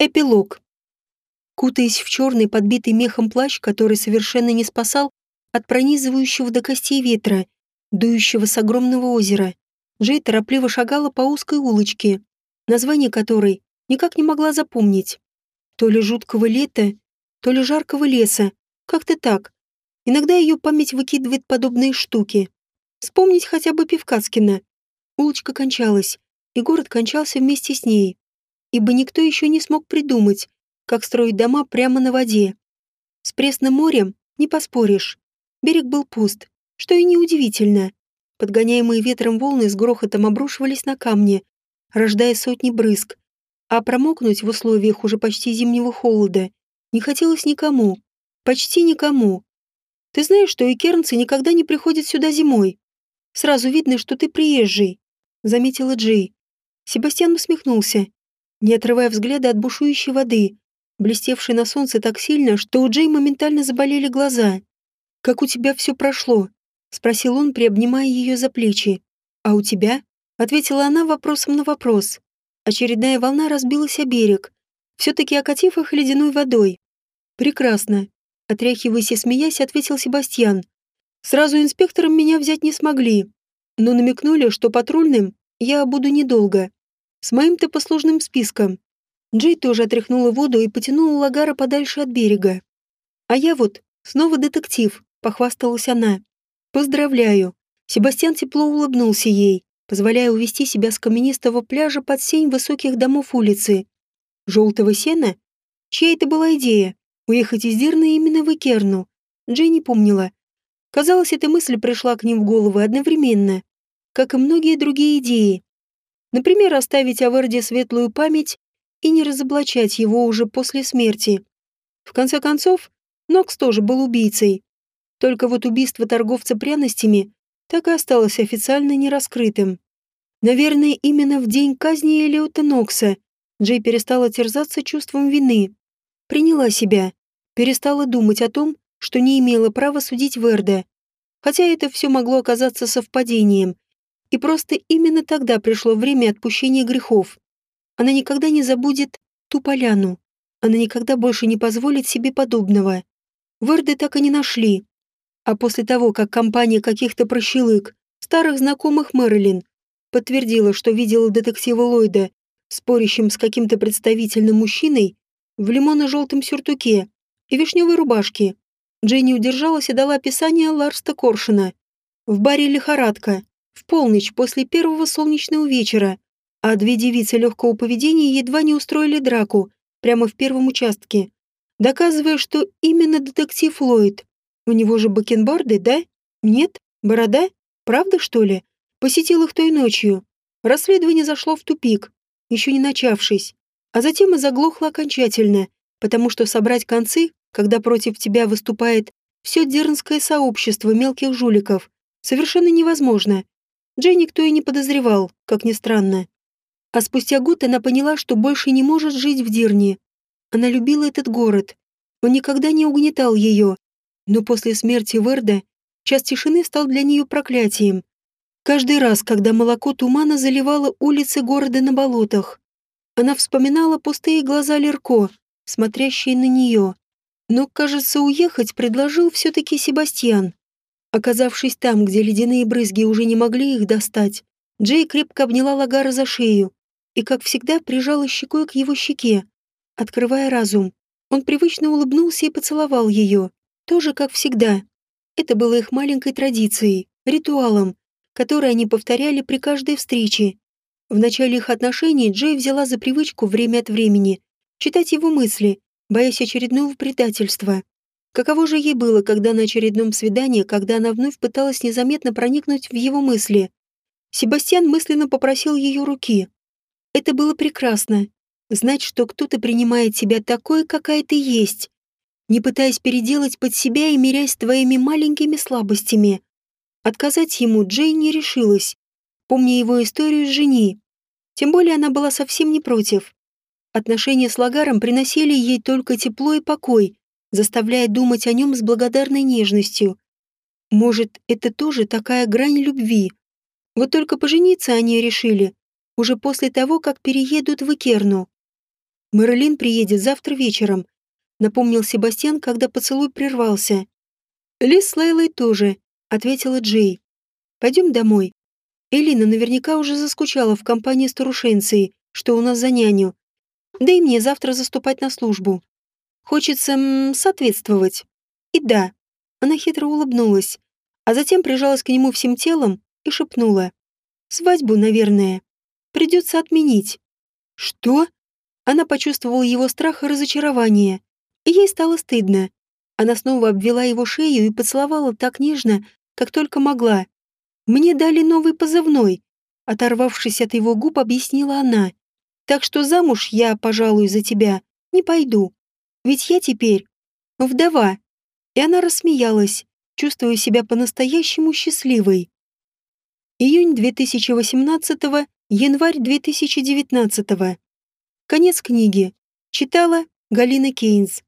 Эпилог. Кутаясь в черный, подбитый мехом плащ, который совершенно не спасал от пронизывающего до костей ветра, дующего с огромного озера, Джей торопливо шагала по узкой улочке, название которой никак не могла запомнить. То ли жуткого лета, то ли жаркого леса, как-то так. Иногда ее память выкидывает подобные штуки. Вспомнить хотя бы Певкацкина. Улочка кончалась, и город кончался вместе с ней ибо никто еще не смог придумать, как строить дома прямо на воде. С пресным морем не поспоришь. Берег был пуст, что и неудивительно. Подгоняемые ветром волны с грохотом обрушивались на камни, рождая сотни брызг. А промокнуть в условиях уже почти зимнего холода не хотелось никому. Почти никому. Ты знаешь, что и кернцы никогда не приходят сюда зимой. Сразу видно, что ты приезжий, заметила Джей. Себастьян усмехнулся не отрывая взгляда от бушующей воды, блестевшей на солнце так сильно, что у Джей моментально заболели глаза. «Как у тебя все прошло?» — спросил он, приобнимая ее за плечи. «А у тебя?» — ответила она вопросом на вопрос. Очередная волна разбилась о берег, все-таки окатив их ледяной водой. «Прекрасно», — отряхиваясь и смеясь, ответил Себастьян. «Сразу инспектором меня взять не смогли, но намекнули, что патрульным я буду недолго. С моим-то послужным списком. Джей тоже отряхнула воду и потянула Лагара подальше от берега. А я вот снова детектив, похвасталась она. Поздравляю. Себастьян тепло улыбнулся ей, позволяя увести себя с каменистого пляжа под сень высоких домов улицы. Желтого сена? Чья это была идея? Уехать из Дирна именно в Икерну? Джей не помнила. Казалось, эта мысль пришла к ним в голову одновременно, как и многие другие идеи, Например, оставить о Верде светлую память и не разоблачать его уже после смерти. В конце концов, Нокс тоже был убийцей. Только вот убийство торговца пряностями так и осталось официально нераскрытым. Наверное, именно в день казни Элиота Нокса Джей перестала терзаться чувством вины. Приняла себя, перестала думать о том, что не имела права судить Верда. Хотя это все могло оказаться совпадением, и просто именно тогда пришло время отпущения грехов. Она никогда не забудет ту поляну. Она никогда больше не позволит себе подобного. Верды так и не нашли. А после того, как компания каких-то прощелык, старых знакомых Мэрилин, подтвердила, что видела детектива Ллойда, спорящим с каким-то представительным мужчиной, в лимонно-желтом сюртуке и вишневой рубашке, Дженни удержалась и дала описание Ларста Коршина. В баре «Лихорадка», в полночь после первого солнечного вечера, а две девицы легкого поведения едва не устроили драку прямо в первом участке, доказывая, что именно детектив Ллойд. У него же бакенбарды, да? Нет? Борода? Правда, что ли? Посетил их той ночью. Расследование зашло в тупик, еще не начавшись, а затем и заглохло окончательно, потому что собрать концы, когда против тебя выступает все дернское сообщество мелких жуликов, совершенно невозможно. Джей никто и не подозревал, как ни странно. А спустя год она поняла, что больше не может жить в Дирне. Она любила этот город. Он никогда не угнетал ее. Но после смерти Верда час тишины стал для нее проклятием. Каждый раз, когда молоко тумана заливало улицы города на болотах, она вспоминала пустые глаза Лерко, смотрящие на нее. Но, кажется, уехать предложил все-таки Себастьян. Оказавшись там, где ледяные брызги уже не могли их достать, Джей крепко обняла Лагара за шею и, как всегда, прижала щекой к его щеке, открывая разум. Он привычно улыбнулся и поцеловал ее, тоже как всегда. Это было их маленькой традицией, ритуалом, который они повторяли при каждой встрече. В начале их отношений Джей взяла за привычку время от времени читать его мысли, боясь очередного предательства. Каково же ей было, когда на очередном свидании, когда она вновь пыталась незаметно проникнуть в его мысли. Себастьян мысленно попросил ее руки. Это было прекрасно. Знать, что кто-то принимает тебя такой, какая ты есть, не пытаясь переделать под себя и мирясь твоими маленькими слабостями. Отказать ему Джей не решилась, помня его историю с жени. Тем более она была совсем не против. Отношения с Лагаром приносили ей только тепло и покой, заставляя думать о нем с благодарной нежностью. Может, это тоже такая грань любви. Вот только пожениться они решили уже после того, как переедут в Икерну. Мэрилин приедет завтра вечером, напомнил Себастьян, когда поцелуй прервался. Лис с Лейлой тоже, ответила Джей. Пойдем домой. Элина наверняка уже заскучала в компании старушенции, что у нас за няню. Да и мне завтра заступать на службу. Хочется соответствовать. И да, она хитро улыбнулась, а затем прижалась к нему всем телом и шепнула. «Свадьбу, наверное, придется отменить». «Что?» Она почувствовала его страх и разочарование, и ей стало стыдно. Она снова обвела его шею и поцеловала так нежно, как только могла. «Мне дали новый позывной», — оторвавшись от его губ, объяснила она. «Так что замуж я, пожалуй, за тебя не пойду. Ведь я теперь вдова». И она рассмеялась, чувствуя себя по-настоящему счастливой. Июнь 2018, январь 2019. Конец книги. Читала Галина Кейнс.